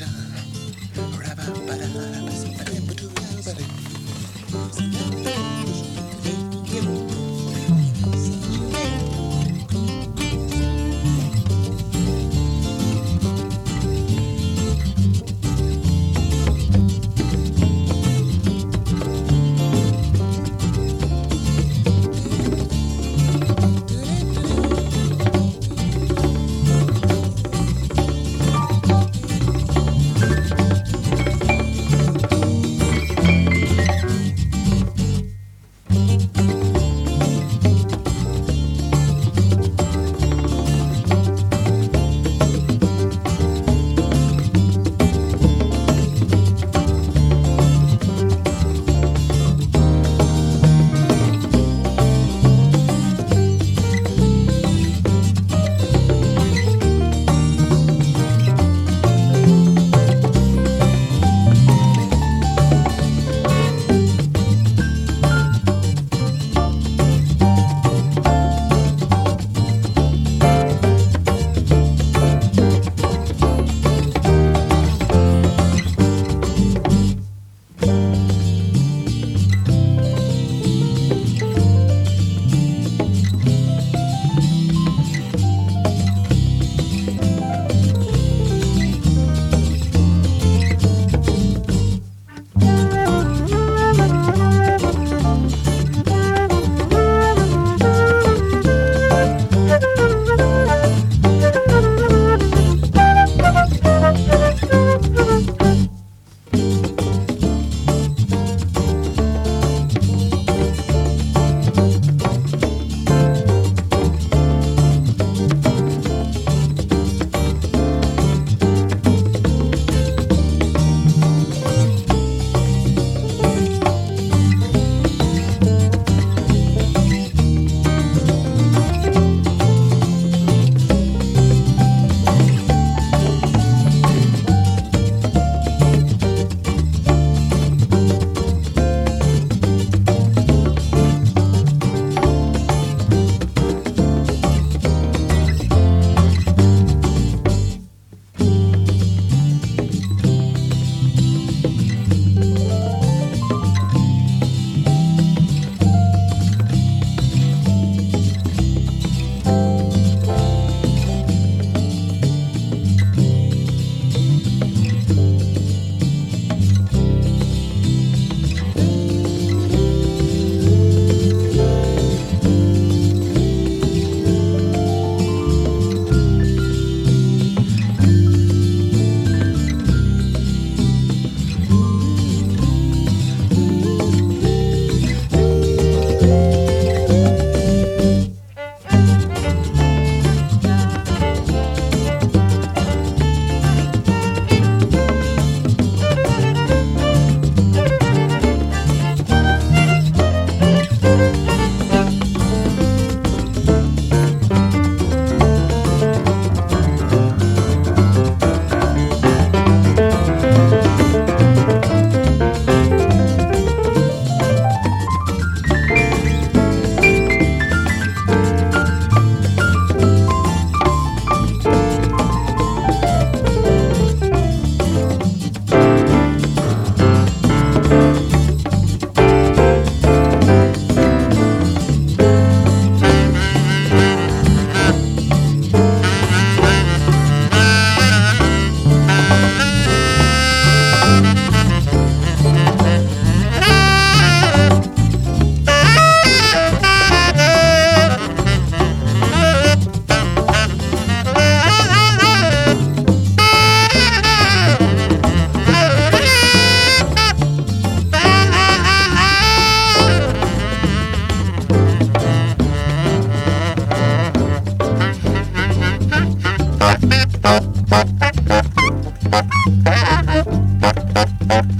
done. Thank you.